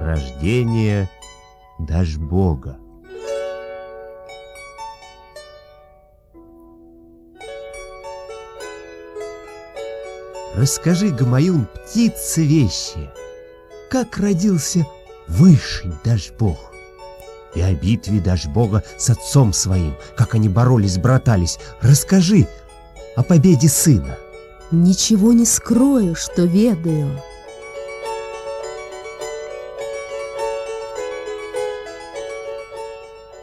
рождения дашь Бога. Расскажи, Гамаюн, птицы вещи, как родился Высший дашь Бог. И о битве дашь Бога с отцом своим, как они боролись, братались. Расскажи о победе сына. Ничего не скрою, что ведаю.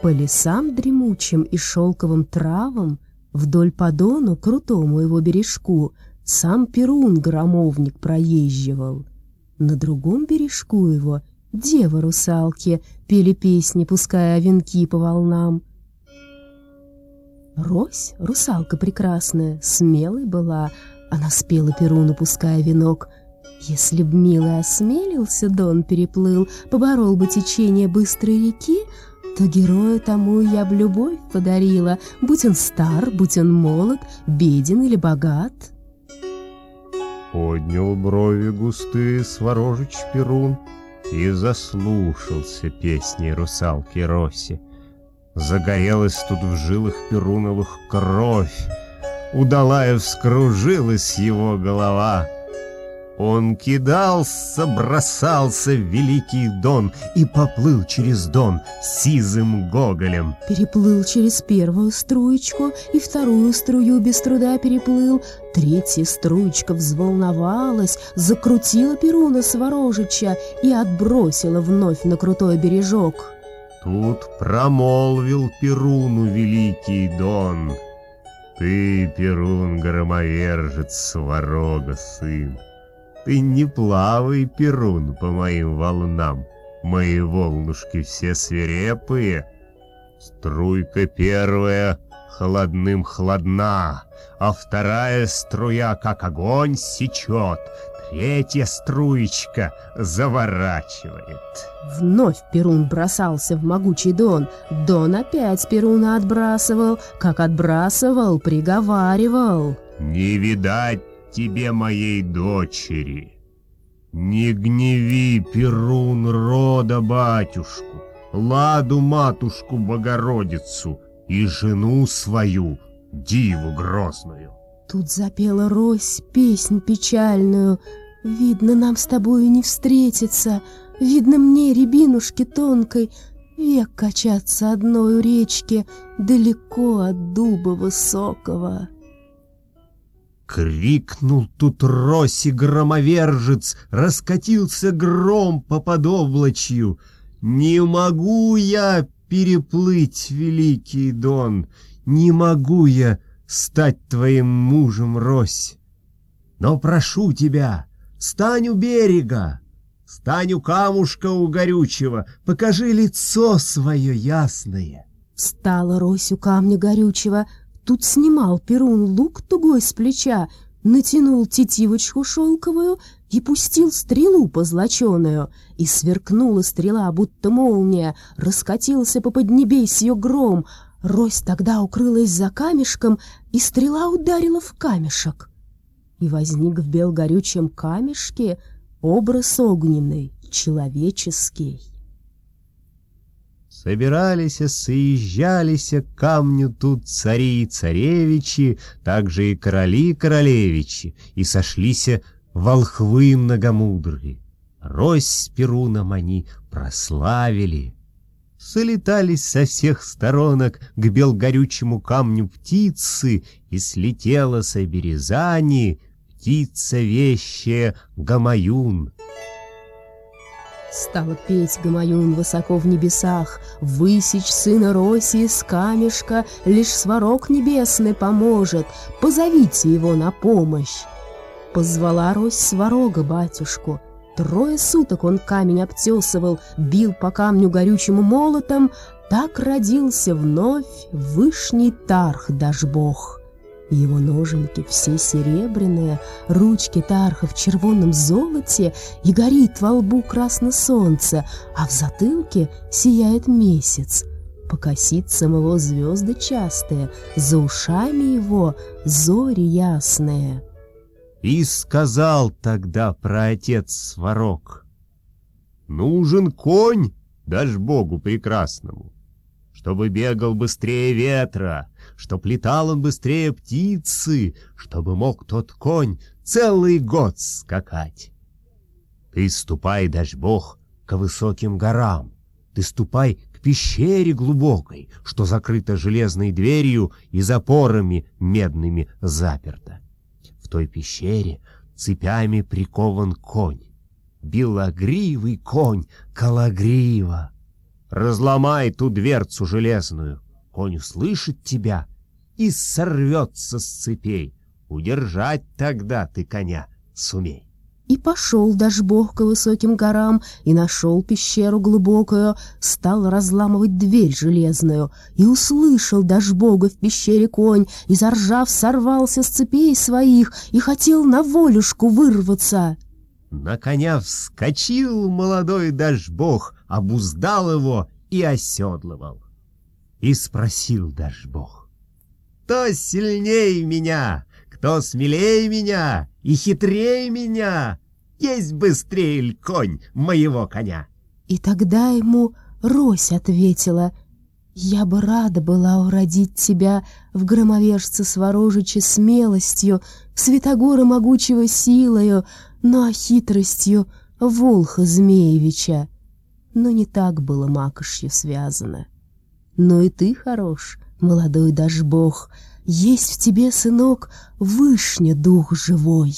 По лесам дремучим и шелковым травам Вдоль по дону, крутому его бережку, Сам Перун громовник проезживал. На другом бережку его девы-русалки Пели песни, пуская венки по волнам. Рось, русалка прекрасная, смелой была, Она спела Перуну, пуская венок — если б милый осмелился, Дон переплыл, Поборол бы течение быстрой реки, то герою тому я б любовь подарила, будь он стар, будь он молод, беден или богат. Поднял брови густые сворожич Перун и заслушался песней русалки Роси. Загорелась тут в жилах Перуновых кровь, удалая вскружилась его голова — он кидался, бросался в великий дон и поплыл через дон сизым гоголем. Переплыл через первую струечку и вторую струю без труда переплыл. Третья струечка взволновалась, закрутила Перуна Сворожича и отбросила вновь на крутой бережок. Тут промолвил Перуну великий дон. Ты, Перун, громовержец, Сварога сын, ты не плавай, Перун, по моим волнам. Мои волнушки все свирепые. Струйка первая холодным холодна, а вторая струя, как огонь, сечет, третья струечка заворачивает. Вновь Перун бросался в могучий дон. Дон опять Перуна отбрасывал, как отбрасывал, приговаривал. «Не видать тебе моей дочери. Не гневи, Перун, рода батюшку, Ладу матушку Богородицу и жену свою, диву грозную. Тут запела Рось песнь печальную. Видно, нам с тобою не встретиться, Видно мне, рябинушки тонкой, Век качаться одной у речки Далеко от дуба высокого. Крикнул тут Роси громовержец, раскатился гром по подоблачью. «Не могу я переплыть великий Дон, не могу я стать твоим мужем, Рось. Но прошу тебя, стань у берега, стань у камушка у горючего, покажи лицо свое ясное». Встала Рось у камня горючего, Тут снимал Перун лук тугой с плеча, натянул тетивочку шелковую и пустил стрелу позлоченую. И сверкнула стрела, будто молния, раскатился по поднебесью гром. Рось тогда укрылась за камешком, и стрела ударила в камешек. И возник в белгорючем камешке образ огненный, человеческий. Собирались, соезжались к камню тут цари и царевичи, также и короли и королевичи, и сошлись волхвы многомудрые. Рось с Перуном они прославили. Солетались со всех сторонок к белгорючему камню птицы, и слетела со березани птица вещая Гамаюн. Стала петь Гамаюн высоко в небесах, Высечь сына Роси из камешка Лишь сварог небесный поможет, Позовите его на помощь. Позвала Рось сварога батюшку, Трое суток он камень обтесывал, Бил по камню горючим молотом, Так родился вновь Вышний Тарх Дашбог. Его ноженьки все серебряные, ручки тарха в червоном золоте, и горит во лбу красно солнце, а в затылке сияет месяц. По косицам его звезды частые, за ушами его зори ясные. И сказал тогда про отец Сварог. Нужен конь, дашь Богу прекрасному, чтобы бегал быстрее ветра, чтоб летал он быстрее птицы, чтобы мог тот конь целый год скакать. Ты ступай, дашь Бог, к высоким горам, ты ступай к пещере глубокой, что закрыта железной дверью и запорами медными заперта. В той пещере цепями прикован конь, белогривый конь Калагрива. Разломай ту дверцу железную, конь услышит тебя и сорвется с цепей. Удержать тогда ты коня сумей. И пошел Дашбог к высоким горам, и нашел пещеру глубокую, стал разламывать дверь железную, и услышал Дашбога в пещере конь, и заржав сорвался с цепей своих, и хотел на волюшку вырваться. На коня вскочил молодой Дашбог, обуздал его и оседлывал. И спросил Дашбог, «Кто сильнее меня? Кто смелее меня и хитрее меня? Есть быстрее ль конь моего коня?» И тогда ему Рось ответила, «Я бы рада была уродить тебя в громовержце Сворожича смелостью, в Святогора могучего силою, но хитростью Волха Змеевича. Но не так было макошью связано. Но и ты хорош, молодой дашь бог, есть в тебе, сынок, вышня дух живой.